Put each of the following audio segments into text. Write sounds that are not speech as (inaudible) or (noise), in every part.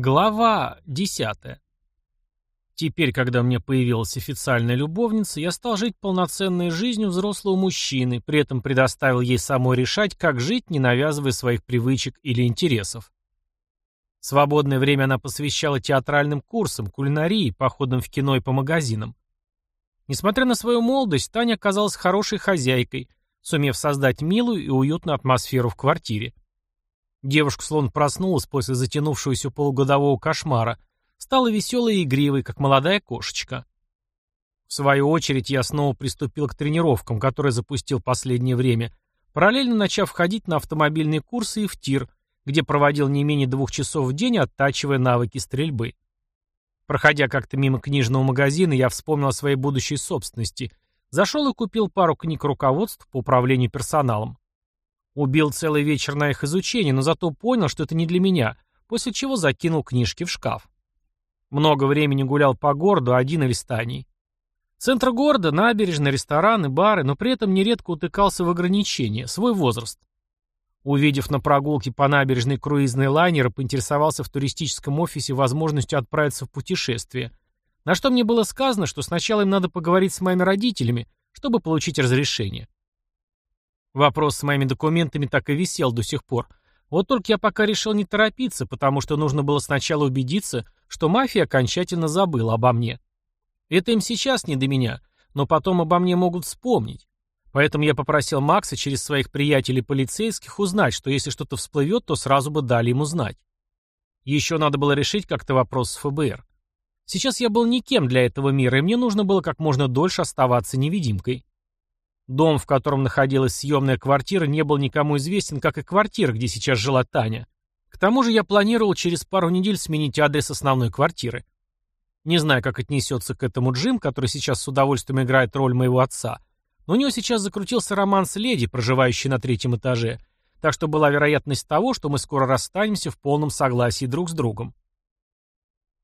Глава 10. Теперь, когда меня появилась официальная любовница, я стал жить полноценной жизнью взрослого мужчины, при этом предоставил ей самой решать, как жить, не навязывая своих привычек или интересов. Свободное время она посвящала театральным курсам, кулинарии, походам в кино и по магазинам. Несмотря на свою молодость, Таня оказалась хорошей хозяйкой, сумев создать милую и уютную атмосферу в квартире. Девушка словно проснулась после затянувшегося полугодового кошмара, стала веселой и игривой, как молодая кошечка. В свою очередь я снова приступил к тренировкам, которые запустил последнее время, параллельно начав ходить на автомобильные курсы и в тир, где проводил не менее двух часов в день, оттачивая навыки стрельбы. Проходя как-то мимо книжного магазина, я вспомнил о своей будущей собственности, зашел и купил пару книг руководств по управлению персоналом. Убил целый вечер на их изучение, но зато понял, что это не для меня, после чего закинул книжки в шкаф. Много времени гулял по городу, один или станей. Центр города, набережные, рестораны, бары, но при этом нередко утыкался в ограничения, свой возраст. Увидев на прогулке по набережной круизный лайнер, поинтересовался в туристическом офисе возможностью отправиться в путешествие. На что мне было сказано, что сначала им надо поговорить с моими родителями, чтобы получить разрешение. Вопрос с моими документами так и висел до сих пор. Вот только я пока решил не торопиться, потому что нужно было сначала убедиться, что мафия окончательно забыла обо мне. Это им сейчас не до меня, но потом обо мне могут вспомнить. Поэтому я попросил Макса через своих приятелей полицейских узнать, что если что-то всплывет, то сразу бы дали ему знать. Еще надо было решить как-то вопрос с ФБР. Сейчас я был никем для этого мира, и мне нужно было как можно дольше оставаться невидимкой. Дом, в котором находилась съемная квартира, не был никому известен, как и квартира, где сейчас жила Таня. К тому же я планировал через пару недель сменить адрес основной квартиры. Не знаю, как отнесется к этому Джим, который сейчас с удовольствием играет роль моего отца, но у него сейчас закрутился роман с леди, проживающей на третьем этаже, так что была вероятность того, что мы скоро расстанемся в полном согласии друг с другом.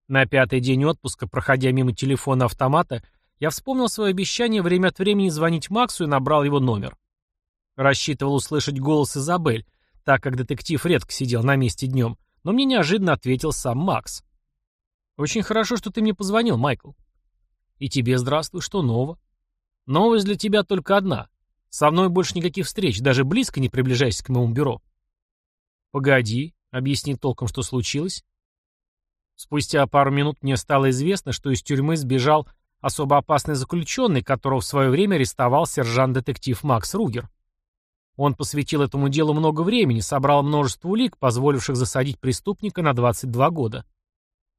На пятый день отпуска, проходя мимо телефона автомата, я вспомнил свое обещание время от времени звонить Максу и набрал его номер. Рассчитывал услышать голос Изабель, так как детектив редко сидел на месте днем, но мне неожиданно ответил сам Макс. «Очень хорошо, что ты мне позвонил, Майкл». «И тебе здравствуй, что нового?» «Новость для тебя только одна. Со мной больше никаких встреч, даже близко не приближайся к моему бюро». «Погоди», — объясни толком, что случилось. Спустя пару минут мне стало известно, что из тюрьмы сбежал особо опасный заключенный, которого в свое время арестовал сержант-детектив Макс Ругер. Он посвятил этому делу много времени, собрал множество улик, позволивших засадить преступника на 22 года.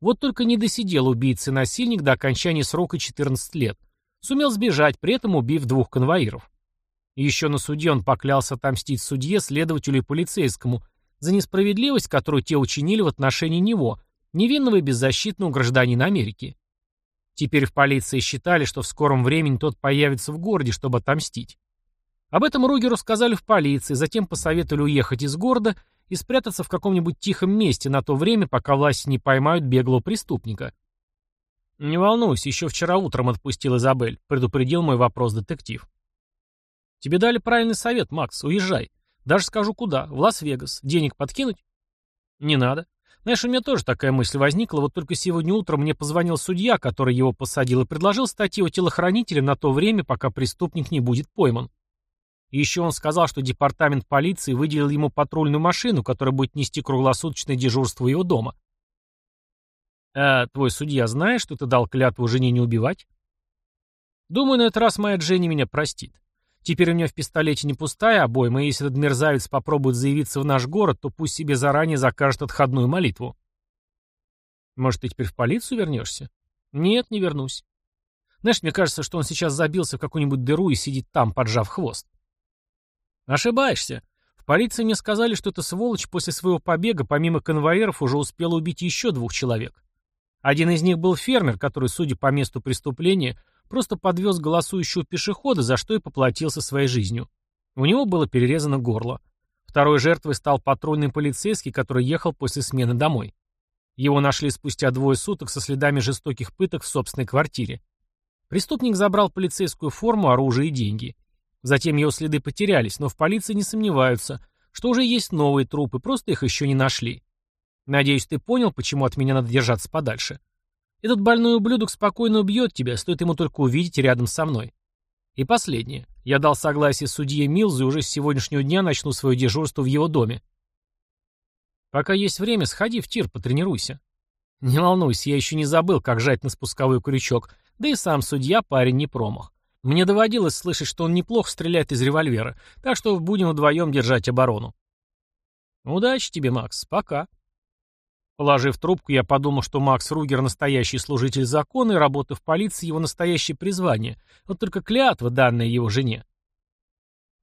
Вот только не досидел убийца насильник до окончания срока 14 лет. Сумел сбежать, при этом убив двух конвоиров. Еще на суде он поклялся отомстить судье, следователю и полицейскому за несправедливость, которую те учинили в отношении него, невинного и беззащитного гражданина Америки. Теперь в полиции считали, что в скором времени тот появится в городе, чтобы отомстить. Об этом Ругеру сказали в полиции, затем посоветовали уехать из города и спрятаться в каком-нибудь тихом месте на то время, пока власти не поймают беглого преступника. «Не волнуйся, еще вчера утром отпустил Изабель», — предупредил мой вопрос детектив. «Тебе дали правильный совет, Макс, уезжай. Даже скажу куда, в Лас-Вегас. Денег подкинуть?» «Не надо. Знаешь, у меня тоже такая мысль возникла, вот только сегодня утром мне позвонил судья, который его посадил, и предложил стать его телохранителем на то время, пока преступник не будет пойман. И еще он сказал, что департамент полиции выделил ему патрульную машину, которая будет нести круглосуточное дежурство его дома. А твой судья знает, что ты дал клятву жене не убивать? Думаю, на этот раз моя Дженни меня простит. Теперь у меня в пистолете не пустая обойма, и если этот мерзавец попробует заявиться в наш город, то пусть себе заранее закажет отходную молитву. Может, ты теперь в полицию вернешься? Нет, не вернусь. Знаешь, мне кажется, что он сейчас забился в какую-нибудь дыру и сидит там, поджав хвост. Ошибаешься. В полиции мне сказали, что эта сволочь после своего побега, помимо конвоиров, уже успела убить еще двух человек. Один из них был фермер, который, судя по месту преступления, просто подвез голосующего пешехода, за что и поплатился своей жизнью. У него было перерезано горло. Второй жертвой стал патрульный полицейский, который ехал после смены домой. Его нашли спустя двое суток со следами жестоких пыток в собственной квартире. Преступник забрал полицейскую форму, оружие и деньги. Затем его следы потерялись, но в полиции не сомневаются, что уже есть новые трупы, просто их еще не нашли. Надеюсь, ты понял, почему от меня надо держаться подальше. Этот больной ублюдок спокойно убьет тебя, стоит ему только увидеть рядом со мной. И последнее. Я дал согласие судье Милзу и уже с сегодняшнего дня начну свое дежурство в его доме. Пока есть время, сходи в тир, потренируйся. Не волнуйся, я еще не забыл, как жать на спусковой крючок, да и сам судья парень не промах. Мне доводилось слышать, что он неплохо стреляет из револьвера, так что будем вдвоем держать оборону. Удачи тебе, Макс. Пока. Положив трубку, я подумал, что Макс Ругер настоящий служитель закона, и работа в полиции его настоящее призвание. Вот только клятва, данная его жене.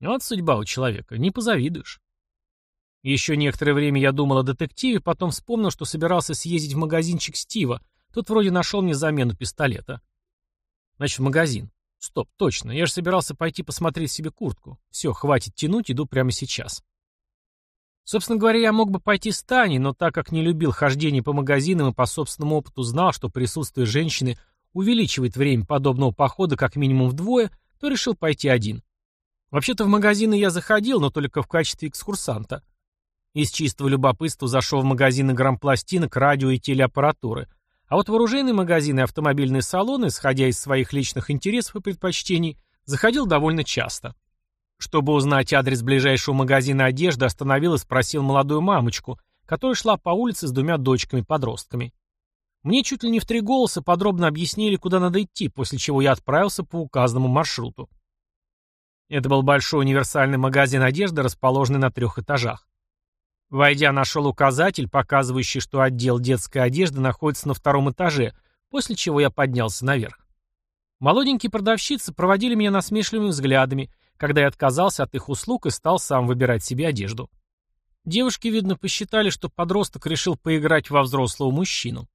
Вот судьба у человека, не позавидуешь. Еще некоторое время я думал о детективе, потом вспомнил, что собирался съездить в магазинчик Стива. Тот вроде нашел мне замену пистолета. Значит, в магазин. Стоп, точно. Я же собирался пойти посмотреть себе куртку. Все, хватит тянуть, иду прямо сейчас. Собственно говоря, я мог бы пойти с Таней, но так как не любил хождение по магазинам и по собственному опыту знал, что присутствие женщины увеличивает время подобного похода как минимум вдвое, то решил пойти один. Вообще-то в магазины я заходил, но только в качестве экскурсанта. Из чистого любопытства зашел в магазины грампластинок, радио и телеаппаратуры. А вот в оружейные магазины и автомобильные салоны, исходя из своих личных интересов и предпочтений, заходил довольно часто. Чтобы узнать адрес ближайшего магазина одежды, остановил и спросил молодую мамочку, которая шла по улице с двумя дочками-подростками. Мне чуть ли не в три голоса подробно объяснили, куда надо идти, после чего я отправился по указанному маршруту. Это был большой универсальный магазин одежды, расположенный на трех этажах. Войдя, нашел указатель, показывающий, что отдел детской одежды находится на втором этаже, после чего я поднялся наверх. Молоденькие продавщицы проводили меня насмешливыми взглядами, когда я отказался от их услуг и стал сам выбирать себе одежду. Девушки, видно, посчитали, что подросток решил поиграть во взрослого мужчину.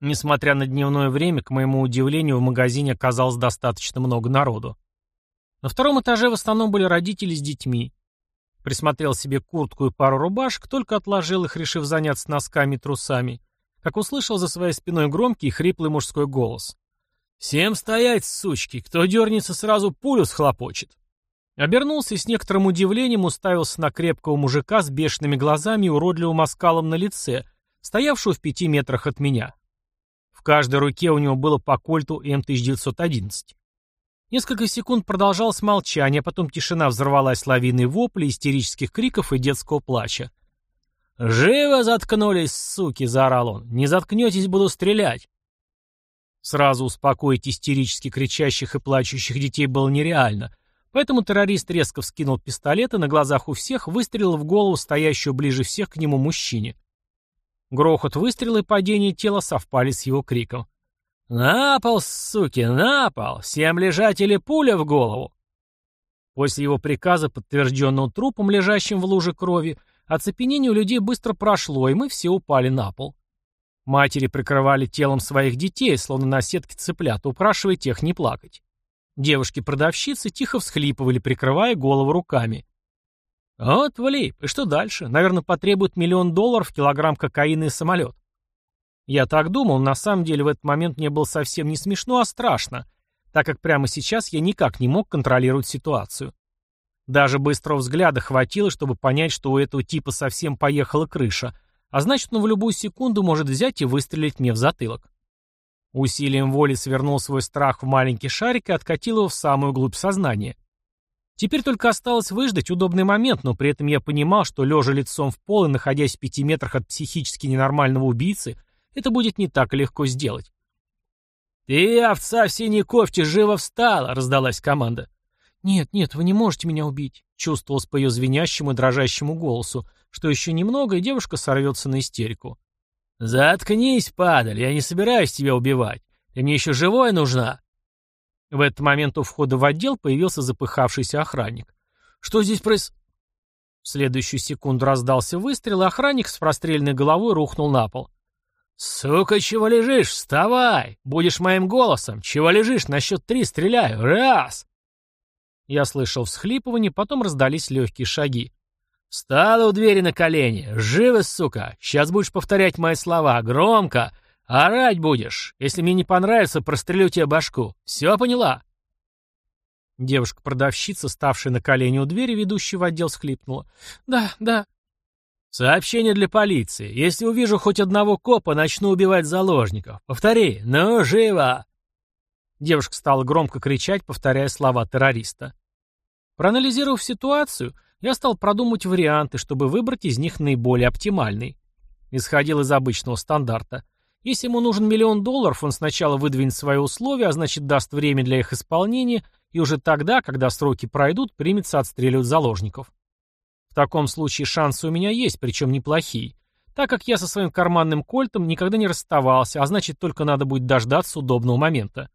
Несмотря на дневное время, к моему удивлению, в магазине оказалось достаточно много народу. На втором этаже в основном были родители с детьми. Присмотрел себе куртку и пару рубашек, только отложил их, решив заняться носками и трусами, как услышал за своей спиной громкий хриплый мужской голос. «Всем стоять, сучки! Кто дернется, сразу пулю схлопочет!» Обернулся и с некоторым удивлением уставился на крепкого мужика с бешеными глазами и уродливым оскалом на лице, стоявшего в пяти метрах от меня. В каждой руке у него было по кольту М1911. Несколько секунд продолжалось молчание, а потом тишина взорвалась лавиной воплей, истерических криков и детского плача. «Живо заткнулись, суки!» — заорал он. «Не заткнетесь, буду стрелять!» Сразу успокоить истерически кричащих и плачущих детей было нереально — Поэтому террорист резко вскинул пистолет и на глазах у всех выстрелил в голову стоящего ближе всех к нему мужчине. Грохот выстрела и падение тела совпали с его криком. «На пол, суки, на пол! Всем лежать или пуля в голову!» После его приказа, подтвержденного трупом, лежащим в луже крови, оцепенение у людей быстро прошло, и мы все упали на пол. Матери прикрывали телом своих детей, словно на сетке цыплят, упрашивая тех не плакать. Девушки-продавщицы тихо всхлипывали, прикрывая голову руками. Вот влип. И что дальше? Наверное, потребует миллион долларов, килограмм кокаина и самолет. Я так думал, на самом деле в этот момент мне было совсем не смешно, а страшно, так как прямо сейчас я никак не мог контролировать ситуацию. Даже быстрого взгляда хватило, чтобы понять, что у этого типа совсем поехала крыша, а значит, он в любую секунду может взять и выстрелить мне в затылок. Усилием воли свернул свой страх в маленький шарик и откатил его в самую глубь сознания. Теперь только осталось выждать удобный момент, но при этом я понимал, что лежа лицом в пол и находясь в пяти метрах от психически ненормального убийцы, это будет не так легко сделать. «Ты, овца в синей кофте, живо встала!» — раздалась команда. «Нет, нет, вы не можете меня убить», — чувствовалось по ее звенящему и дрожащему голосу, что еще немного, и девушка сорвется на истерику. «Заткнись, падаль, я не собираюсь тебя убивать. Ты мне еще живое нужна». В этот момент у входа в отдел появился запыхавшийся охранник. «Что здесь проис...» В следующую секунду раздался выстрел, и охранник с простреленной головой рухнул на пол. «Сука, чего лежишь? Вставай! Будешь моим голосом! Чего лежишь? На счет три стреляю! Раз!» Я слышал всхлипывание, потом раздались легкие шаги. «Встала у двери на колени. Живо, сука. Сейчас будешь повторять мои слова. Громко. Орать будешь. Если мне не понравится, прострелю тебе башку. Все поняла?» Девушка-продавщица, ставшая на колени у двери, ведущей в отдел, схлипнула. «Да, да». «Сообщение для полиции. Если увижу хоть одного копа, начну убивать заложников. Повтори. Ну, живо!» Девушка стала громко кричать, повторяя слова террориста. Проанализировав ситуацию, я стал продумать варианты, чтобы выбрать из них наиболее оптимальный. Исходил из обычного стандарта. Если ему нужен миллион долларов, он сначала выдвинет свои условия, а значит даст время для их исполнения, и уже тогда, когда сроки пройдут, примется отстреливать заложников. В таком случае шансы у меня есть, причем неплохие, так как я со своим карманным кольтом никогда не расставался, а значит только надо будет дождаться удобного момента.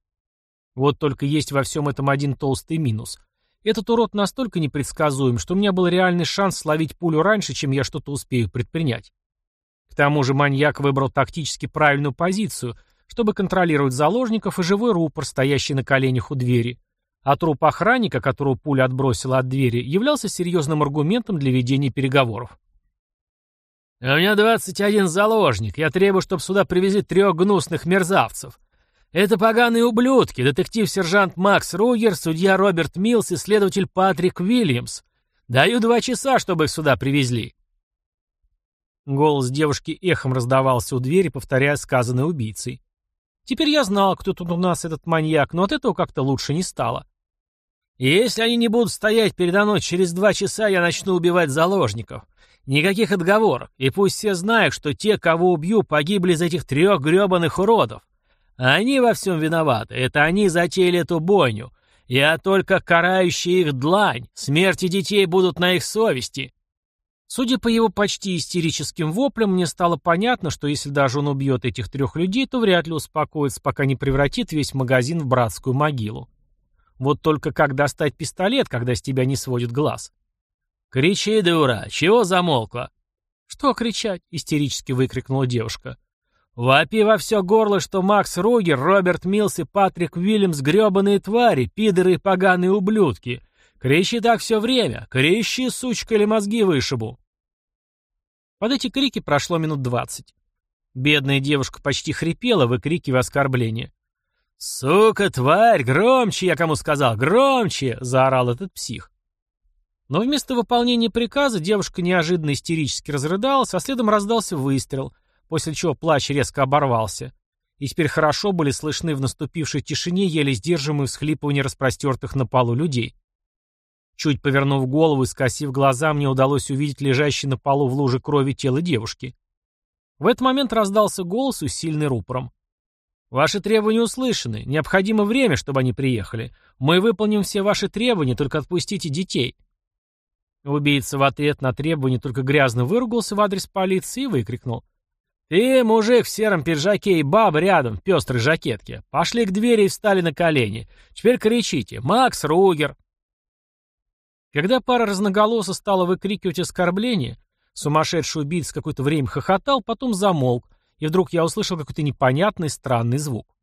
Вот только есть во всем этом один толстый минус. Этот урод настолько непредсказуем, что у меня был реальный шанс словить пулю раньше, чем я что-то успею предпринять. К тому же маньяк выбрал тактически правильную позицию, чтобы контролировать заложников и живой рупор, стоящий на коленях у двери. А труп охранника, которого пуля отбросила от двери, являлся серьезным аргументом для ведения переговоров. «У меня 21 заложник. Я требую, чтобы сюда привезли трех гнусных мерзавцев. Это поганые ублюдки, детектив-сержант Макс Ругер, судья Роберт Милс и следователь Патрик Уильямс. Даю два часа, чтобы их сюда привезли. Голос девушки эхом раздавался у двери, повторяя сказанное убийцей. Теперь я знал, кто тут у нас этот маньяк, но от этого как-то лучше не стало. Если они не будут стоять передо мной через два часа, я начну убивать заложников. Никаких отговорок, и пусть все знают, что те, кого убью, погибли из этих трех гребаных уродов. Они во всем виноваты. Это они затеяли эту бойню. Я только карающий их длань. Смерти детей будут на их совести. Судя по его почти истерическим воплям, мне стало понятно, что если даже он убьет этих трех людей, то вряд ли успокоится, пока не превратит весь магазин в братскую могилу. Вот только как достать пистолет, когда с тебя не сводит глаз? «Кричи, дура! Чего замолкла?» «Что кричать?» — истерически выкрикнула девушка. Вопи во все горло, что Макс Ругер, Роберт Милс и Патрик Уильямс гребаные твари, пидоры и поганые ублюдки. Кричи так все время. Кричи, сучка, или мозги вышибу. Под эти крики прошло минут двадцать. Бедная девушка почти хрипела, выкрикивая оскорбления. «Сука, тварь, громче, я кому сказал, громче!» — заорал этот псих. Но вместо выполнения приказа девушка неожиданно истерически разрыдалась, а следом раздался выстрел, после чего плач резко оборвался. И теперь хорошо были слышны в наступившей тишине еле сдерживаемые всхлипывания распростертых на полу людей. Чуть повернув голову и скосив глаза, мне удалось увидеть лежащее на полу в луже крови тело девушки. В этот момент раздался голос, усиленный рупором. «Ваши требования услышаны. Необходимо время, чтобы они приехали. Мы выполним все ваши требования, только отпустите детей». Убийца в ответ на требование только грязно выругался в адрес полиции и выкрикнул. «Ты, мужик в сером пиджаке и баба рядом в пестрой жакетке. Пошли к двери и встали на колени. Теперь кричите. Макс Ругер!» Когда пара разноголоса стала выкрикивать оскорбления, сумасшедший убийца какое-то время хохотал, потом замолк, и вдруг я услышал какой-то непонятный странный звук.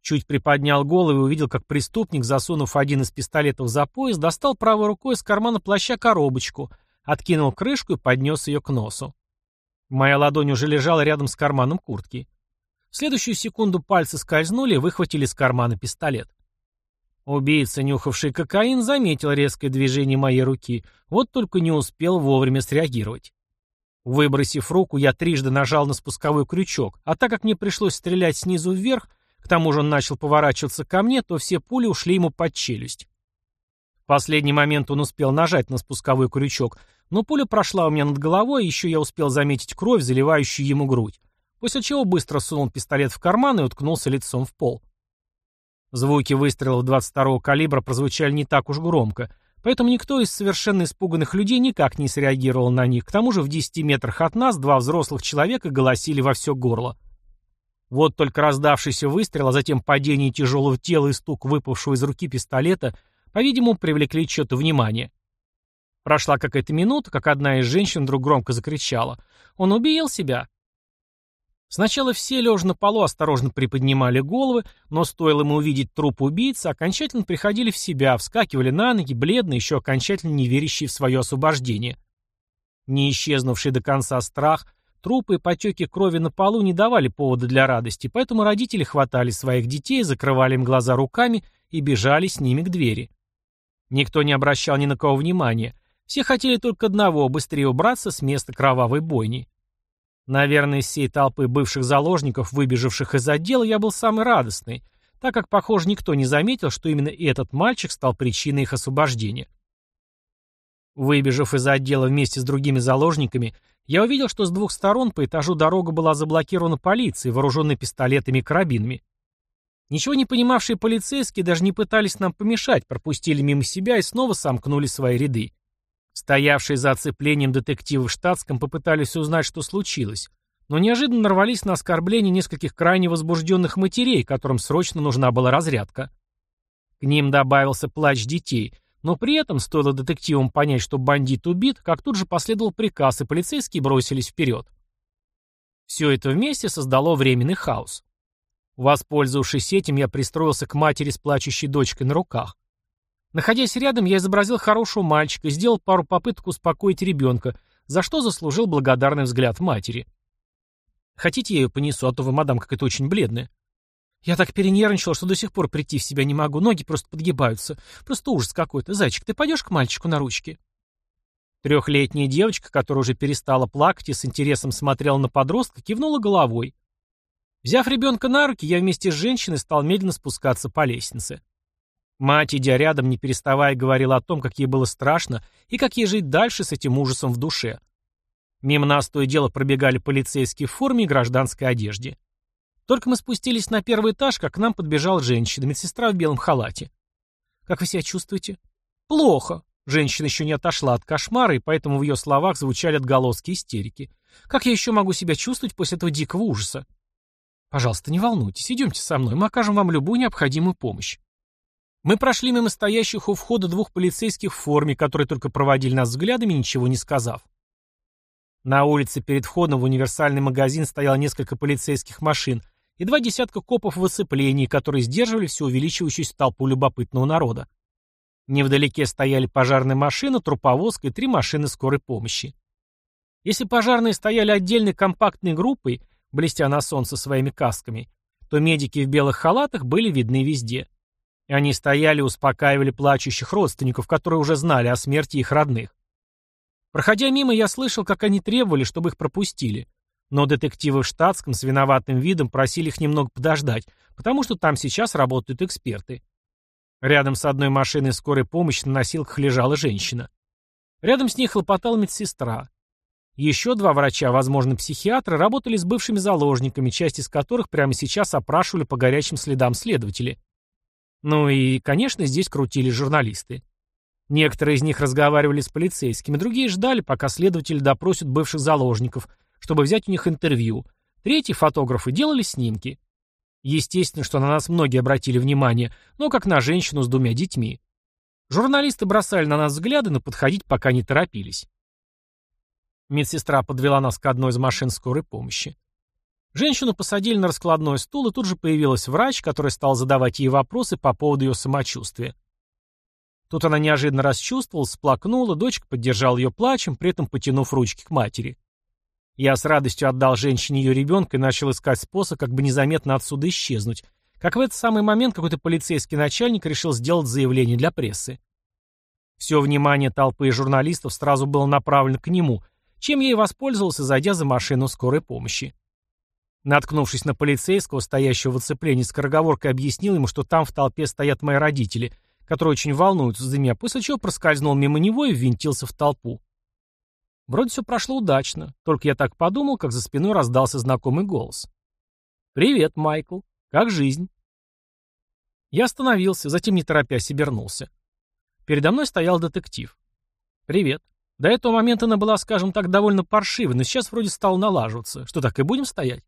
Чуть приподнял голову и увидел, как преступник, засунув один из пистолетов за пояс, достал правой рукой из кармана плаща коробочку, откинул крышку и поднес ее к носу. Моя ладонь уже лежала рядом с карманом куртки. В следующую секунду пальцы скользнули и выхватили из кармана пистолет. Убийца, нюхавший кокаин, заметил резкое движение моей руки, вот только не успел вовремя среагировать. Выбросив руку, я трижды нажал на спусковой крючок, а так как мне пришлось стрелять снизу вверх, к тому же он начал поворачиваться ко мне, то все пули ушли ему под челюсть. Последний момент он успел нажать на спусковой крючок, но пуля прошла у меня над головой, и еще я успел заметить кровь, заливающую ему грудь, после чего быстро сунул пистолет в карман и уткнулся лицом в пол. Звуки выстрелов 22-го калибра прозвучали не так уж громко, поэтому никто из совершенно испуганных людей никак не среагировал на них. К тому же в 10 метрах от нас два взрослых человека голосили во все горло. Вот только раздавшийся выстрел, а затем падение тяжелого тела и стук выпавшего из руки пистолета, по-видимому, привлекли чье-то внимание. Прошла какая-то минута, как одна из женщин вдруг громко закричала. «Он убил себя!» Сначала все, лежа на полу, осторожно приподнимали головы, но стоило ему увидеть труп убийцы, окончательно приходили в себя, вскакивали на ноги, бледные, еще окончательно не верящие в свое освобождение. Не исчезнувший до конца страх, трупы и потеки крови на полу не давали повода для радости, поэтому родители хватали своих детей, закрывали им глаза руками и бежали с ними к двери. Никто не обращал ни на кого внимания, Все хотели только одного – быстрее убраться с места кровавой бойни. Наверное, из всей толпы бывших заложников, выбежавших из отдела, я был самый радостный, так как, похоже, никто не заметил, что именно этот мальчик стал причиной их освобождения. Выбежав из отдела вместе с другими заложниками, я увидел, что с двух сторон по этажу дорога была заблокирована полицией, вооруженной пистолетами и карабинами. Ничего не понимавшие полицейские даже не пытались нам помешать, пропустили мимо себя и снова сомкнули свои ряды. Стоявшие за оцеплением детективы в штатском попытались узнать, что случилось, но неожиданно нарвались на оскорбление нескольких крайне возбужденных матерей, которым срочно нужна была разрядка. К ним добавился плач детей, но при этом стоило детективам понять, что бандит убит, как тут же последовал приказ, и полицейские бросились вперед. Все это вместе создало временный хаос. Воспользовавшись этим, я пристроился к матери с плачущей дочкой на руках. Находясь рядом, я изобразил хорошего мальчика и сделал пару попыток успокоить ребенка, за что заслужил благодарный взгляд матери. «Хотите, я ее понесу, а то вы, мадам, какая-то очень бледная». Я так перенервничал, что до сих пор прийти в себя не могу, ноги просто подгибаются. Просто ужас какой-то. Зайчик, ты пойдешь к мальчику на ручки?» Трехлетняя девочка, которая уже перестала плакать и с интересом смотрела на подростка, кивнула головой. Взяв ребенка на руки, я вместе с женщиной стал медленно спускаться по лестнице. Мать, идя рядом, не переставая, говорила о том, как ей было страшно и как ей жить дальше с этим ужасом в душе. Мимо нас то и дело пробегали полицейские в форме и гражданской одежде. Только мы спустились на первый этаж, как к нам подбежала женщина, медсестра в белом халате. «Как вы себя чувствуете?» «Плохо». Женщина еще не отошла от кошмара, и поэтому в ее словах звучали отголоски истерики. «Как я еще могу себя чувствовать после этого дикого ужаса?» «Пожалуйста, не волнуйтесь, идемте со мной, мы окажем вам любую необходимую помощь». Мы прошли мимо стоящих у входа двух полицейских в форме, которые только проводили нас взглядами, ничего не сказав. На улице перед входом в универсальный магазин стояло несколько полицейских машин и два десятка копов в оцеплении, которые сдерживали всю увеличивающуюся толпу любопытного народа. Невдалеке стояли пожарная машина, труповозка и три машины скорой помощи. Если пожарные стояли отдельной компактной группой, блестя на солнце своими касками, то медики в белых халатах были видны везде. Они стояли и успокаивали плачущих родственников, которые уже знали о смерти их родных. Проходя мимо, я слышал, как они требовали, чтобы их пропустили. Но детективы в штатском с виноватым видом просили их немного подождать, потому что там сейчас работают эксперты. Рядом с одной машиной скорой помощи на носилках лежала женщина. Рядом с ней хлопотала медсестра. Еще два врача, возможно, психиатры, работали с бывшими заложниками, часть из которых прямо сейчас опрашивали по горячим следам следователи. Ну и, конечно, здесь крутились журналисты. Некоторые из них разговаривали с полицейскими, другие ждали, пока следователи допросят бывших заложников, чтобы взять у них интервью. Третьи фотографы делали снимки. Естественно, что на нас многие обратили внимание, но как на женщину с двумя детьми. Журналисты бросали на нас взгляды, но подходить пока не торопились. Медсестра подвела нас к одной из машин скорой помощи. Женщину посадили на раскладной стул, и тут же появилась врач, который стал задавать ей вопросы по поводу ее самочувствия. Тут она неожиданно расчувствовалась, сплакнула, дочка поддержала ее плачем, при этом потянув ручки к матери. Я с радостью отдал женщине ее ребенка и начал искать способ, как бы незаметно отсюда исчезнуть. Как в этот самый момент какой-то полицейский начальник решил сделать заявление для прессы. Все внимание толпы и журналистов сразу было направлено к нему, чем я и воспользовался, зайдя за машину скорой помощи. Наткнувшись на полицейского, стоящего в оцеплении, скороговоркой объяснил ему, что там в толпе стоят мои родители, которые очень волнуются за меня, после чего проскользнул мимо него и ввинтился в толпу. Вроде все прошло удачно, только я так подумал, как за спиной раздался знакомый голос. «Привет, Майкл. Как жизнь?» Я остановился, затем не торопясь обернулся. Передо мной стоял детектив. «Привет. До этого момента она была, скажем так, довольно паршивой, но сейчас вроде стала налаживаться. Что так и будем стоять?»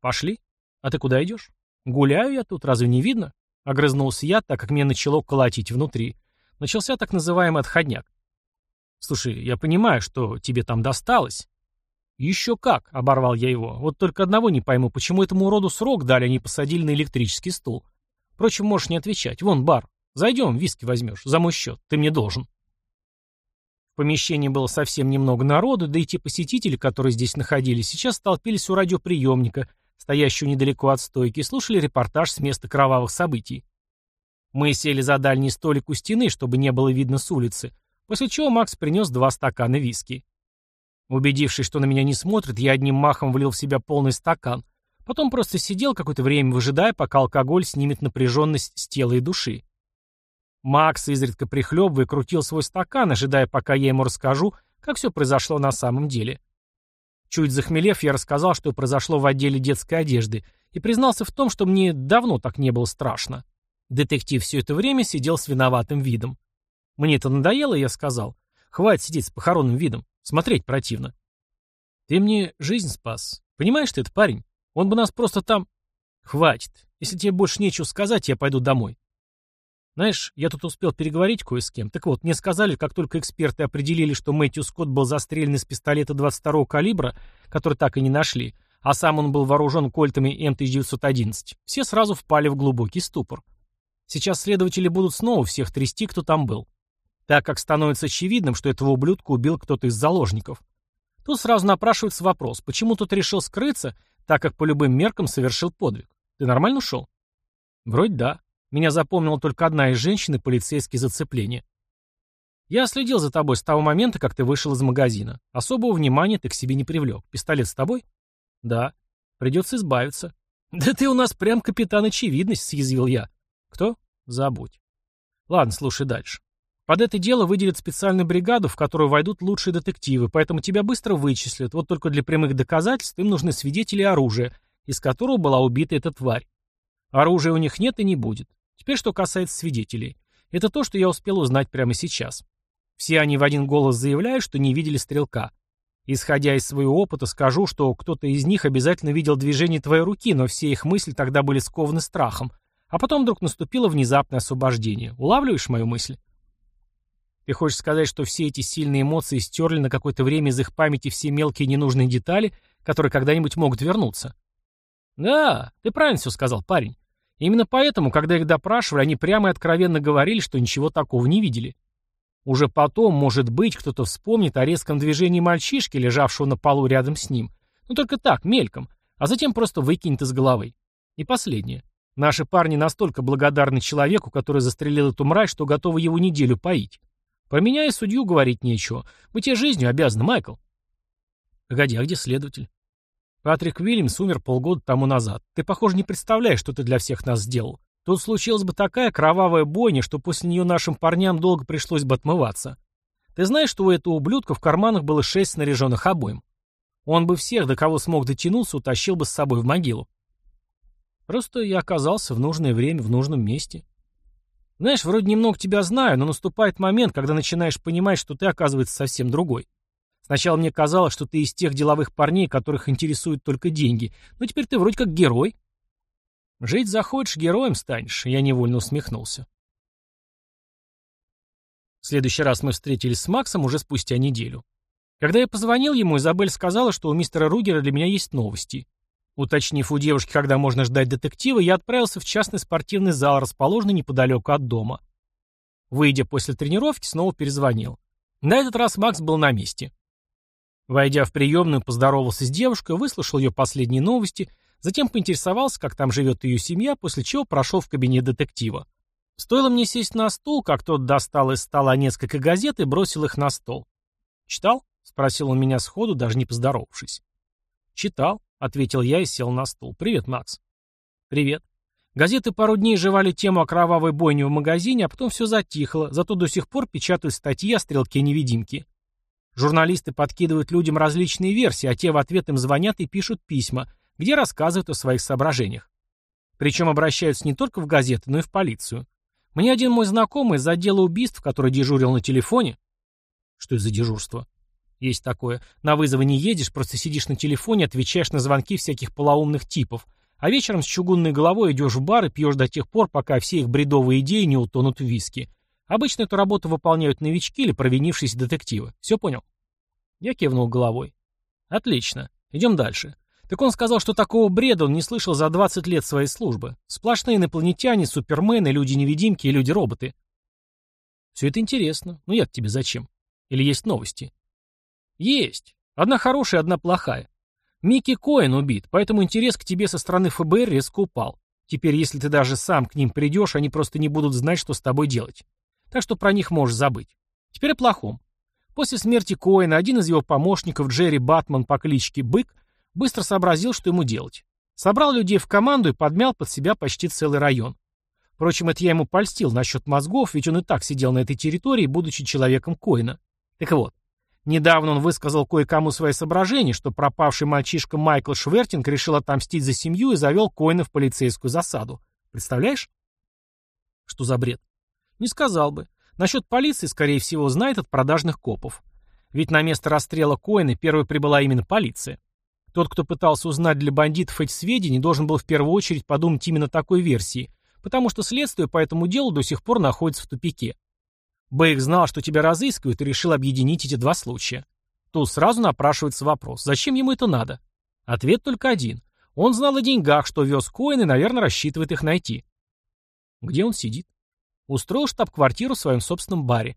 «Пошли. А ты куда идешь?» «Гуляю я тут, разве не видно?» Огрызнулся я, так как меня начало колотить внутри. Начался так называемый отходняк. «Слушай, я понимаю, что тебе там досталось». «Еще как», — оборвал я его. «Вот только одного не пойму, почему этому уроду срок дали, а не посадили на электрический стул. Впрочем, можешь не отвечать. Вон бар. Зайдем, виски возьмешь. За мой счет. Ты мне должен». В помещении было совсем немного народу, да и те посетители, которые здесь находились, сейчас столпились у радиоприемника — стоящую недалеко от стойки, и слушали репортаж с места кровавых событий. Мы сели за дальний столик у стены, чтобы не было видно с улицы, после чего Макс принес два стакана виски. Убедившись, что на меня не смотрит, я одним махом влил в себя полный стакан, потом просто сидел какое-то время, выжидая, пока алкоголь снимет напряженность с тела и души. Макс, изредка прихлебывая, крутил свой стакан, ожидая, пока я ему расскажу, как все произошло на самом деле. Чуть захмелев, я рассказал, что произошло в отделе детской одежды, и признался в том, что мне давно так не было страшно. Детектив все это время сидел с виноватым видом. Мне это надоело, я сказал, хватит сидеть с похоронным видом, смотреть противно. Ты мне жизнь спас. Понимаешь ты, этот парень? Он бы нас просто там... Хватит. Если тебе больше нечего сказать, я пойду домой. Знаешь, я тут успел переговорить кое с кем. Так вот, мне сказали, как только эксперты определили, что Мэтью Скотт был застрелен из пистолета 22-го калибра, который так и не нашли, а сам он был вооружен кольтами М1911, все сразу впали в глубокий ступор. Сейчас следователи будут снова всех трясти, кто там был. Так как становится очевидным, что этого ублюдка убил кто-то из заложников. Тут сразу напрашивается вопрос, почему тот решил скрыться, так как по любым меркам совершил подвиг. Ты нормально ушел? Вроде да. Меня запомнила только одна из женщин и полицейские зацепления. Я следил за тобой с того момента, как ты вышел из магазина. Особого внимания ты к себе не привлек. Пистолет с тобой? Да. Придется избавиться. (laughs) Да ты у нас прям капитан очевидность, съязвил я. Кто? Забудь. Ладно, слушай дальше. Под это дело выделят специальную бригаду, в которую войдут лучшие детективы, поэтому тебя быстро вычислят. Вот только для прямых доказательств им нужны свидетели оружия, из которого была убита эта тварь. Оружия у них нет и не будет. Теперь что касается свидетелей. Это то, что я успел узнать прямо сейчас. Все они в один голос заявляют, что не видели стрелка. Исходя из своего опыта, скажу, что кто-то из них обязательно видел движение твоей руки, но все их мысли тогда были скованы страхом. А потом вдруг наступило внезапное освобождение. Улавливаешь мою мысль? Ты хочешь сказать, что все эти сильные эмоции стерли на какое-то время из их памяти все мелкие ненужные детали, которые когда-нибудь могут вернуться? Да, ты правильно все сказал, парень. Именно поэтому, когда их допрашивали, они прямо и откровенно говорили, что ничего такого не видели. Уже потом, может быть, кто-то вспомнит о резком движении мальчишки, лежавшего на полу рядом с ним. Ну только так, мельком, а затем просто выкинет из головы. И последнее. Наши парни настолько благодарны человеку, который застрелил эту мразь, что готовы его неделю поить. Про меня и судью говорить нечего. Мы тебе жизнью обязаны, Майкл. Погоди, а где следователь? Патрик Уильямс умер полгода тому назад. Ты, похоже, не представляешь, что ты для всех нас сделал. Тут случилась бы такая кровавая бойня, что после нее нашим парням долго пришлось бы отмываться. Ты знаешь, что у этого ублюдка в карманах было шесть снаряженных обоим? Он бы всех, до кого смог дотянуться, утащил бы с собой в могилу. Просто я оказался в нужное время в нужном месте. Знаешь, вроде немного тебя знаю, но наступает момент, когда начинаешь понимать, что ты, оказывается, совсем другой. Сначала мне казалось, что ты из тех деловых парней, которых интересуют только деньги, но теперь ты вроде как герой. Жить захочешь, героем станешь, я невольно усмехнулся. В следующий раз мы встретились с Максом уже спустя неделю. Когда я позвонил ему, Изабель сказала, что у мистера Ругера для меня есть новости. Уточнив у девушки, когда можно ждать детектива, я отправился в частный спортивный зал, расположенный неподалеку от дома. Выйдя после тренировки, снова перезвонил. На этот раз Макс был на месте. Войдя в приемную, поздоровался с девушкой, выслушал ее последние новости, затем поинтересовался, как там живет ее семья, после чего прошел в кабинет детектива. Стоило мне сесть на стул, как тот достал из стола несколько газет и бросил их на стол. «Читал?» — спросил он меня сходу, даже не поздоровавшись. «Читал», — ответил я и сел на стул. «Привет, Макс». «Привет». Газеты пару дней жевали тему о кровавой бойне в магазине, а потом все затихло, зато до сих пор печатают статьи о стрелке-невидимке. Журналисты подкидывают людям различные версии, а те в ответ им звонят и пишут письма, где рассказывают о своих соображениях. Причем обращаются не только в газеты, но и в полицию. Мне один мой знакомый из отдела убийств, который дежурил на телефоне... Что это за дежурство? Есть такое. На вызовы не едешь, просто сидишь на телефоне, отвечаешь на звонки всяких полоумных типов, а вечером с чугунной головой идешь в бар и пьешь до тех пор, пока все их бредовые идеи не утонут в виски. Обычно эту работу выполняют новички или провинившиеся детективы. Все понял? Я кивнул головой. Отлично. Идем дальше. Так он сказал, что такого бреда он не слышал за 20 лет своей службы. Сплошные инопланетяне, супермены, люди-невидимки и люди-роботы. Все это интересно. Но я тебе зачем? Или есть новости? Есть. Одна хорошая, одна плохая. Микки Коэн убит, поэтому интерес к тебе со стороны ФБР резко упал. Теперь, если ты даже сам к ним придешь, они просто не будут знать, что с тобой делать. Так что про них можешь забыть. Теперь о плохом. После смерти Коэна один из его помощников, Джерри Батман по кличке Бык, быстро сообразил, что ему делать. Собрал людей в команду и подмял под себя почти целый район. Впрочем, это я ему польстил насчет мозгов, ведь он и так сидел на этой территории, будучи человеком Коина. Так вот, недавно он высказал кое-кому свои соображения, что пропавший мальчишка Майкл Швертинг решил отомстить за семью и завел Коина в полицейскую засаду. Представляешь? Что за бред? Не сказал бы. Насчет полиции, скорее всего, знает от продажных копов. Ведь на место расстрела Коина первой прибыла именно полиция. Тот, кто пытался узнать для бандитов эти сведения, должен был в первую очередь подумать именно такой версии, потому что следствие по этому делу до сих пор находится в тупике. Бейк знал, что тебя разыскивают, и решил объединить эти два случая. Тут сразу напрашивается вопрос, зачем ему это надо? Ответ только один. Он знал о деньгах, что вез Коин, и, наверное, рассчитывает их найти. Где он сидит? Устроил штаб-квартиру в своем собственном баре.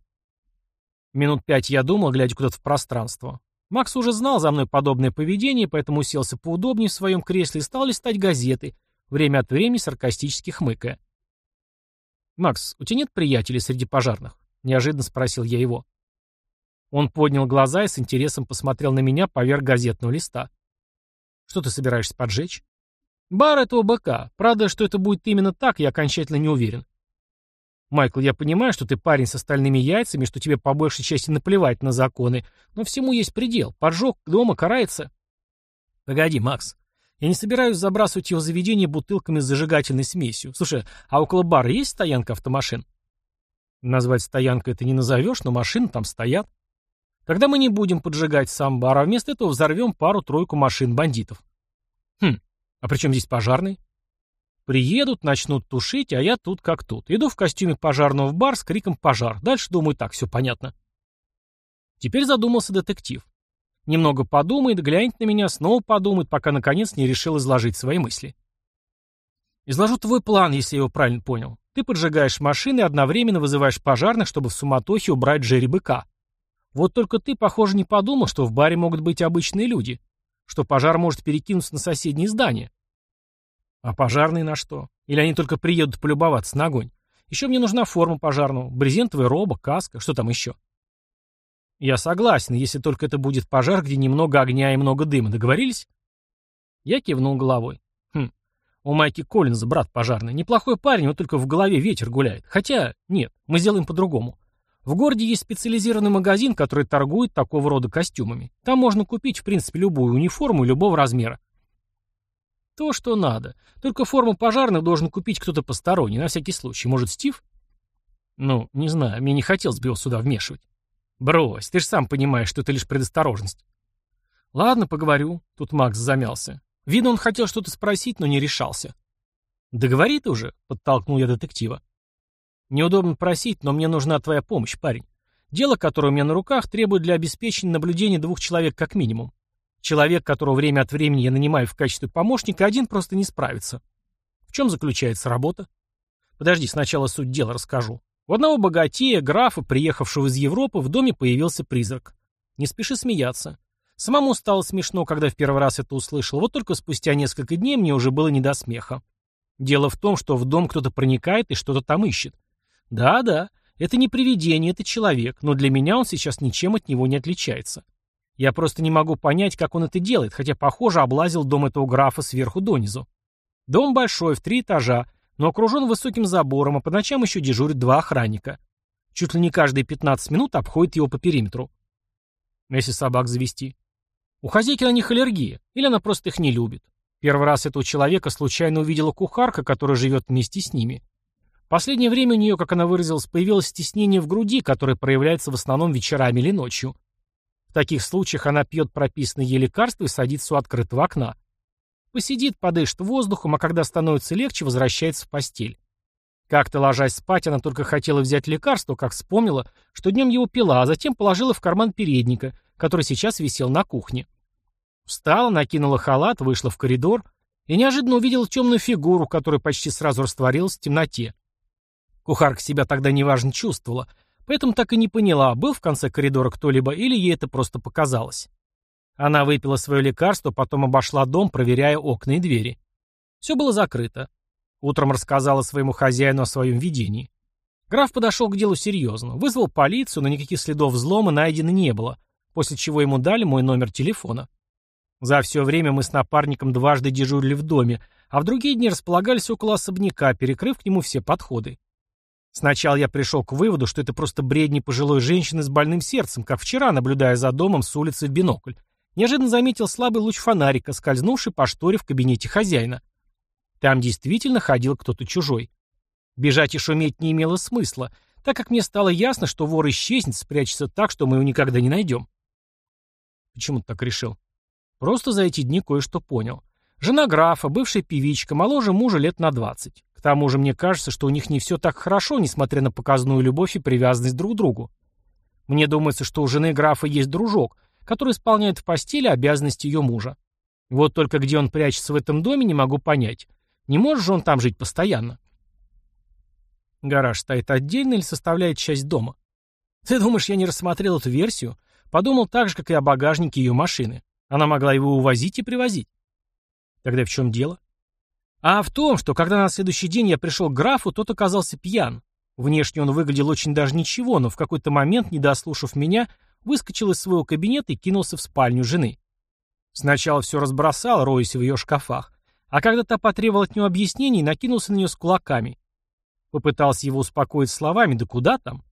Минут пять я думал, глядя куда-то в пространство. Макс уже знал за мной подобное поведение, поэтому уселся поудобнее в своем кресле и стал листать газеты, время от времени саркастически хмыкая. «Макс, у тебя нет приятелей среди пожарных?» — неожиданно спросил я его. Он поднял глаза и с интересом посмотрел на меня поверх газетного листа. «Что ты собираешься поджечь?» «Бар этого быка. Правда, что это будет именно так, я окончательно не уверен. Майкл, я понимаю, что ты парень с остальными яйцами, что тебе по большей части наплевать на законы, но всему есть предел. Поджог дома карается. Погоди, Макс. Я не собираюсь забрасывать его заведение бутылками с зажигательной смесью. Слушай, а около бара есть стоянка автомашин? Назвать стоянкой это не назовешь, но машины там стоят. Тогда мы не будем поджигать сам бар, а вместо этого взорвем пару-тройку машин бандитов. Хм, а при чем здесь пожарный? Приедут, начнут тушить, а я тут как тут. Иду в костюме пожарного в бар с криком «пожар». Дальше, думаю, так, все понятно. Теперь задумался детектив. Немного подумает, глянет на меня, снова подумает, пока наконец не решил изложить свои мысли. Изложу твой план, если я его правильно понял. Ты поджигаешь машины и одновременно вызываешь пожарных, чтобы в суматохе убрать Джерри быка. Вот только ты, похоже, не подумал, что в баре могут быть обычные люди, что пожар может перекинуться на соседнее здание. А пожарные на что? Или они только приедут полюбоваться на огонь? Еще мне нужна форма пожарного, брезентовая роба, каска, что там еще? Я согласен, если только это будет пожар, где немного огня и много дыма. Договорились? Я кивнул головой. Хм, у Майки Коллинза брат пожарный. Неплохой парень, вот только в голове ветер гуляет. Хотя, нет, мы сделаем по-другому. В городе есть специализированный магазин, который торгует такого рода костюмами. Там можно купить, в принципе, любую униформу любого размера. То, что надо. Только форму пожарных должен купить кто-то посторонний, на всякий случай. Может, Стив? Ну, не знаю, мне не хотелось бы его сюда вмешивать. Брось, ты же сам понимаешь, что это лишь предосторожность. Ладно, поговорю. Тут Макс замялся. Видно, он хотел что-то спросить, но не решался. Да говори ты уже, подтолкнул я детектива. Неудобно просить, но мне нужна твоя помощь, парень. Дело, которое у меня на руках, требует для обеспечения наблюдения двух человек как минимум. Человек, которого время от времени я нанимаю в качестве помощника, один просто не справится. В чем заключается работа? Подожди, сначала суть дела расскажу. У одного богатея, графа, приехавшего из Европы, в доме появился призрак. Не спеши смеяться. Самому стало смешно, когда в первый раз это услышал, вот только спустя несколько дней мне уже было не до смеха. Дело в том, что в дом кто-то проникает и что-то там ищет. Да-да, это не привидение, это человек, но для меня он сейчас ничем от него не отличается. Я просто не могу понять, как он это делает, хотя, похоже, облазил дом этого графа сверху донизу. Дом большой, в три этажа, но окружен высоким забором, а по ночам еще дежурят два охранника. Чуть ли не каждые 15 минут обходит его по периметру. Если собак завести. У хозяйки на них аллергия, или она просто их не любит. Первый раз этого человека случайно увидела кухарка, которая живет вместе с ними. Последнее время у нее, как она выразилась, появилось стеснение в груди, которое проявляется в основном вечерами или ночью. В таких случаях она пьет прописанные ей лекарства и садится у открытого окна. Посидит, подышит воздухом, а когда становится легче, возвращается в постель. Как-то ложась спать, она только хотела взять лекарство, как вспомнила, что днем его пила, а затем положила в карман передника, который сейчас висел на кухне. Встала, накинула халат, вышла в коридор и неожиданно увидела темную фигуру, которая почти сразу растворилась в темноте. Кухарка себя тогда неважно чувствовала, Поэтому так и не поняла, был в конце коридора кто-либо или ей это просто показалось. Она выпила свое лекарство, потом обошла дом, проверяя окна и двери. Все было закрыто. Утром рассказала своему хозяину о своем видении. Граф подошел к делу серьезно, вызвал полицию, но никаких следов взлома найдено не было, после чего ему дали мой номер телефона. За все время мы с напарником дважды дежурили в доме, а в другие дни располагались около особняка, перекрыв к нему все подходы. Сначала я пришел к выводу, что это просто бредни пожилой женщины с больным сердцем, как вчера, наблюдая за домом с улицы в бинокль. Неожиданно заметил слабый луч фонарика, скользнувший по шторе в кабинете хозяина. Там действительно ходил кто-то чужой. Бежать и шуметь не имело смысла, так как мне стало ясно, что вор исчезнет, спрячется так, что мы его никогда не найдем. Почему ты так решил? Просто за эти дни кое-что понял. Жена графа, бывшая певичка, моложе мужа лет на 20. К тому же мне кажется, что у них не все так хорошо, несмотря на показанную любовь и привязанность друг к другу. Мне думается, что у жены графа есть дружок, который исполняет в постели обязанности ее мужа. Вот только где он прячется в этом доме, не могу понять. Не может же он там жить постоянно? Гараж стоит отдельно или составляет часть дома? Ты думаешь, я не рассмотрел эту версию? Подумал так же, как и о багажнике ее машины. Она могла его увозить и привозить. Тогда в чем дело? А в том, что когда на следующий день я пришел к графу, тот оказался пьян. Внешне он выглядел очень даже ничего, но в какой-то момент, не дослушав меня, выскочил из своего кабинета и кинулся в спальню жены. Сначала все разбросал, роясь в ее шкафах, а когда та потребовала от него объяснений, накинулся на нее с кулаками. Попытался его успокоить словами, да куда там?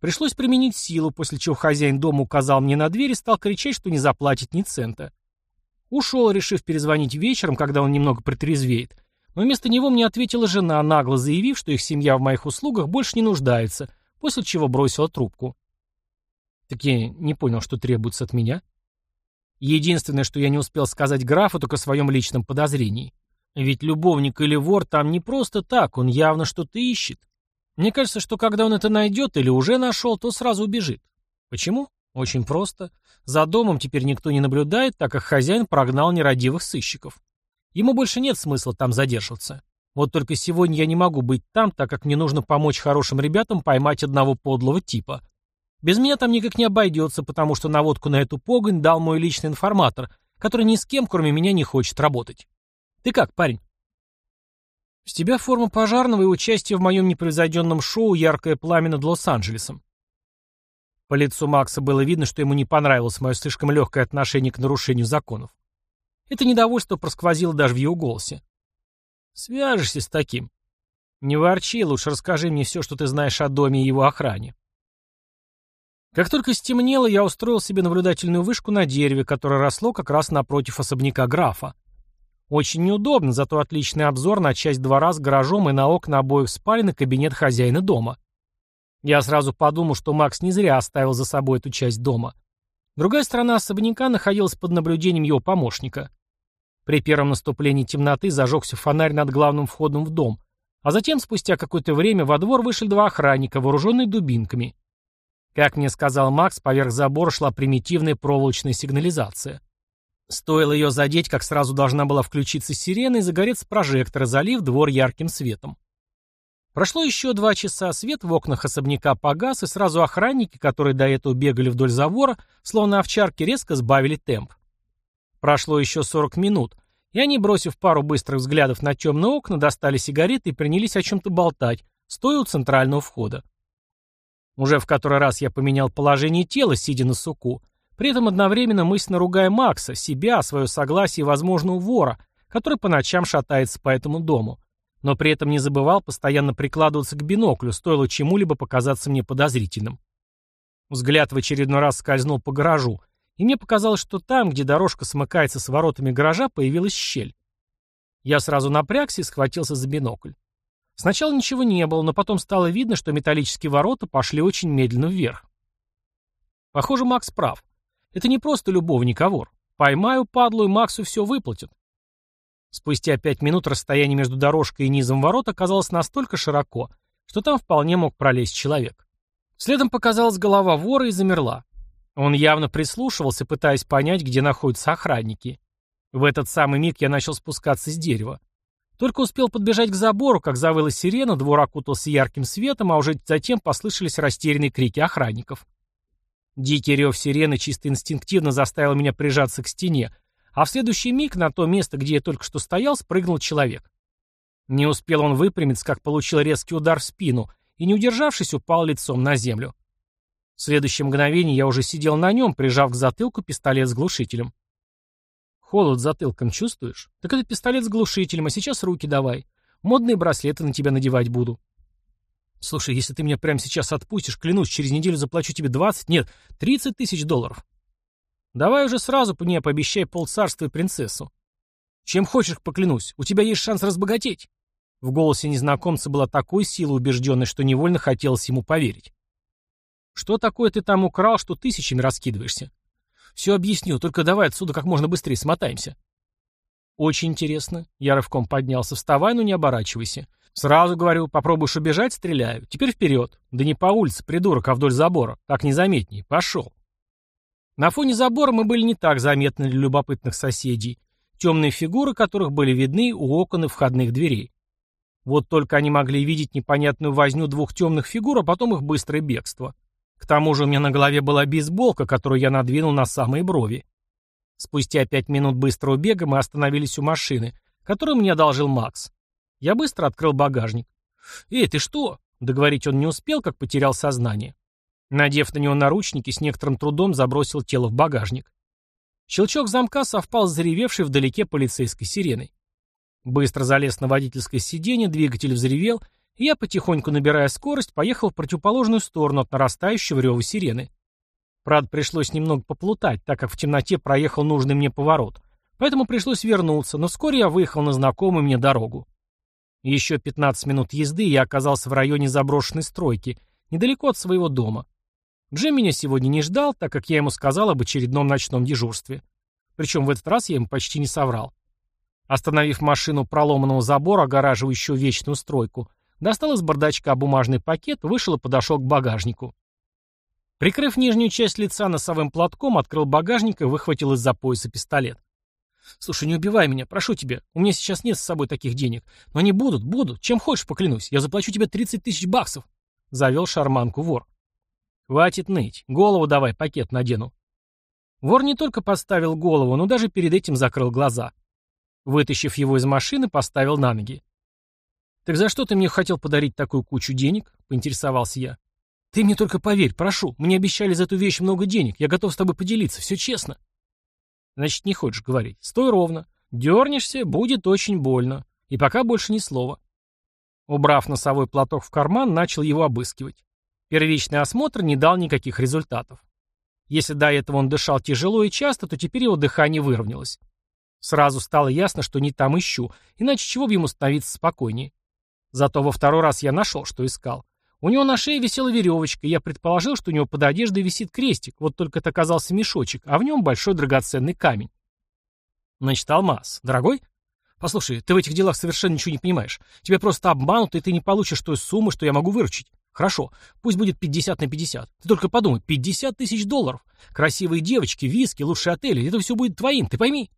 Пришлось применить силу, после чего хозяин дома указал мне на дверь и стал кричать, что не заплатит ни цента. Ушел, решив перезвонить вечером, когда он немного притрезвеет. Но вместо него мне ответила жена, нагло заявив, что их семья в моих услугах больше не нуждается, после чего бросила трубку. Так я не понял, что требуется от меня. Единственное, что я не успел сказать графу, только о своем личном подозрении. Ведь любовник или вор там не просто так, он явно что-то ищет. Мне кажется, что когда он это найдет или уже нашел, то сразу убежит. Почему? Очень просто. За домом теперь никто не наблюдает, так как хозяин прогнал нерадивых сыщиков. Ему больше нет смысла там задерживаться. Вот только сегодня я не могу быть там, так как мне нужно помочь хорошим ребятам поймать одного подлого типа. Без меня там никак не обойдется, потому что наводку на эту погонь дал мой личный информатор, который ни с кем, кроме меня, не хочет работать. Ты как, парень? С тебя форма пожарного и участие в моем непревзойденном шоу «Яркое пламя над Лос-Анджелесом». По лицу Макса было видно, что ему не понравилось мое слишком легкое отношение к нарушению законов. Это недовольство просквозило даже в его голосе. «Свяжешься с таким?» «Не ворчи, лучше расскажи мне все, что ты знаешь о доме и его охране». Как только стемнело, я устроил себе наблюдательную вышку на дереве, которое росло как раз напротив особняка графа. Очень неудобно, зато отличный обзор на часть двора с гаражом и на окна обоих спален и кабинет хозяина дома. Я сразу подумал, что Макс не зря оставил за собой эту часть дома. Другая сторона особняка находилась под наблюдением его помощника. При первом наступлении темноты зажегся фонарь над главным входом в дом, а затем, спустя какое-то время, во двор вышли два охранника, вооруженные дубинками. Как мне сказал Макс, поверх забора шла примитивная проволочная сигнализация. Стоило ее задеть, как сразу должна была включиться сирена и загореться прожектор, залив двор ярким светом. Прошло еще два часа, свет в окнах особняка погас, и сразу охранники, которые до этого бегали вдоль забора, словно овчарки, резко сбавили темп. Прошло еще 40 минут, и они, бросив пару быстрых взглядов на темные окна, достали сигареты и принялись о чем-то болтать, стоя у центрального входа. Уже в который раз я поменял положение тела, сидя на суку, при этом одновременно мысленно ругая Макса, себя, свое согласие возможного вора, который по ночам шатается по этому дому. Но при этом не забывал постоянно прикладываться к биноклю, стоило чему-либо показаться мне подозрительным. Взгляд в очередной раз скользнул по гаражу, и мне показалось, что там, где дорожка смыкается с воротами гаража, появилась щель. Я сразу напрягся и схватился за бинокль. Сначала ничего не было, но потом стало видно, что металлические ворота пошли очень медленно вверх. Похоже, Макс прав. Это не просто любовник, а вор. Поймаю падлу, и Максу все выплатят. Спустя пять минут расстояние между дорожкой и низом ворот оказалось настолько широко, что там вполне мог пролезть человек. Следом показалась голова вора и замерла. Он явно прислушивался, пытаясь понять, где находятся охранники. В этот самый миг я начал спускаться с дерева. Только успел подбежать к забору, как завыла сирена, двор окутался ярким светом, а уже затем послышались растерянные крики охранников. Дикий рев сирены чисто инстинктивно заставил меня прижаться к стене, а в следующий миг на то место, где я только что стоял, спрыгнул человек. Не успел он выпрямиться, как получил резкий удар в спину, и, не удержавшись, упал лицом на землю. В следующее мгновение я уже сидел на нем, прижав к затылку пистолет с глушителем. Холод затылком чувствуешь? Так это пистолет с глушителем, а сейчас руки давай. Модные браслеты на тебя надевать буду. Слушай, если ты меня прямо сейчас отпустишь, клянусь, через неделю заплачу тебе 20, нет, 30 тысяч долларов. Давай уже сразу по ней пообещай полцарства и принцессу. Чем хочешь, поклянусь, у тебя есть шанс разбогатеть. В голосе незнакомца была такой сила убежденность, что невольно хотелось ему поверить. Что такое ты там украл, что тысячами раскидываешься? Все объясню, только давай отсюда как можно быстрее смотаемся. Очень интересно. Я рывком поднялся. Вставай, но не оборачивайся. Сразу говорю, попробуешь убежать, стреляю. Теперь вперед. Да не по улице, придурок, а вдоль забора. Так незаметней. Пошел. На фоне забора мы были не так заметны для любопытных соседей. Темные фигуры которых были видны у окон и входных дверей. Вот только они могли видеть непонятную возню двух темных фигур, а потом их быстрое бегство. К тому же у меня на голове была бейсболка, которую я надвинул на самые брови. Спустя пять минут быстрого бега мы остановились у машины, которую мне одолжил Макс. Я быстро открыл багажник. «Эй, ты что?» Договорить он не успел, как потерял сознание. Надев на него наручники, с некоторым трудом забросил тело в багажник. Щелчок замка совпал с заревевшей вдалеке полицейской сиреной. Быстро залез на водительское сиденье, двигатель взревел, я, потихоньку набирая скорость, поехал в противоположную сторону от нарастающего рева сирены. Правда, пришлось немного поплутать, так как в темноте проехал нужный мне поворот, поэтому пришлось вернуться, но вскоре я выехал на знакомую мне дорогу. Еще 15 минут езды, я оказался в районе заброшенной стройки, недалеко от своего дома. Джим меня сегодня не ждал, так как я ему сказал об очередном ночном дежурстве. Причем в этот раз я ему почти не соврал. Остановив машину проломанного забора, огораживающего вечную стройку, достал из бардачка бумажный пакет, вышел и подошел к багажнику. Прикрыв нижнюю часть лица носовым платком, открыл багажник и выхватил из-за пояса пистолет. «Слушай, не убивай меня, прошу тебя. У меня сейчас нет с собой таких денег. Но они будут, будут. Чем хочешь, поклянусь. Я заплачу тебе 30 тысяч баксов», — завел шарманку вор. «Хватит ныть. Голову давай, пакет надену». Вор не только подставил голову, но даже перед этим закрыл глаза. Вытащив его из машины, поставил на ноги. «Так за что ты мне хотел подарить такую кучу денег?» — поинтересовался я. «Ты мне только поверь, прошу. Мне обещали за эту вещь много денег. Я готов с тобой поделиться. Все честно». «Значит, не хочешь говорить. Стой ровно. Дернешься, будет очень больно. И пока больше ни слова». Убрав носовой платок в карман, начал его обыскивать. Первичный осмотр не дал никаких результатов. Если до этого он дышал тяжело и часто, то теперь его дыхание выровнялось. Сразу стало ясно, что не там ищу, иначе чего бы ему становиться спокойнее. Зато во второй раз я нашел, что искал. У него на шее висела веревочка, и я предположил, что у него под одеждой висит крестик, вот только это оказался мешочек, а в нем большой драгоценный камень. Значит, алмаз. Дорогой? Послушай, ты в этих делах совершенно ничего не понимаешь. Тебя просто обманут, и ты не получишь той суммы, что я могу выручить. Хорошо, пусть будет 50 на 50. Ты только подумай, 50 тысяч долларов. Красивые девочки, виски, лучшие отели, это все будет твоим, ты пойми.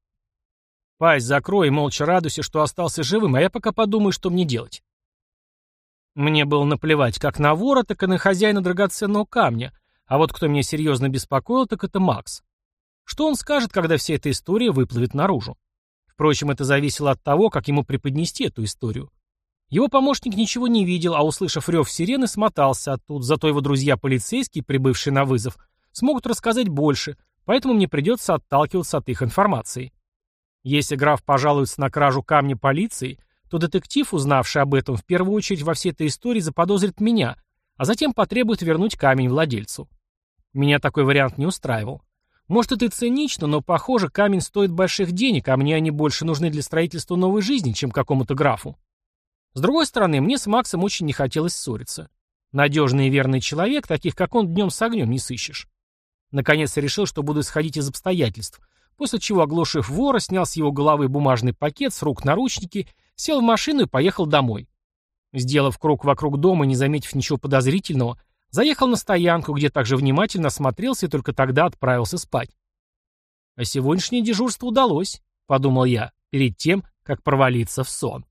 Пасть закрой и молча радуйся, что остался живым, а я пока подумаю, что мне делать. Мне было наплевать как на вора, так и на хозяина драгоценного камня, а вот кто меня серьезно беспокоил, так это Макс. Что он скажет, когда вся эта история выплывет наружу? Впрочем, это зависело от того, как ему преподнести эту историю. Его помощник ничего не видел, а услышав рев сирены, смотался оттуда, зато его друзья-полицейские, прибывшие на вызов, смогут рассказать больше, поэтому мне придется отталкиваться от их информации. Если граф пожалуется на кражу камня полиции, то детектив, узнавший об этом, в первую очередь во всей этой истории заподозрит меня, а затем потребует вернуть камень владельцу. Меня такой вариант не устраивал. Может, это и цинично, но, похоже, камень стоит больших денег, а мне они больше нужны для строительства новой жизни, чем какому-то графу. С другой стороны, мне с Максом очень не хотелось ссориться. Надежный и верный человек, таких как он, днем с огнем не сыщешь. Наконец я решил, что буду исходить из обстоятельств, после чего, оглушив вора, снял с его головы бумажный пакет, с рук наручники, сел в машину и поехал домой. Сделав круг вокруг дома, не заметив ничего подозрительного, заехал на стоянку, где также внимательно осмотрелся и только тогда отправился спать. А сегодняшнее дежурство удалось, подумал я, перед тем, как провалиться в сон.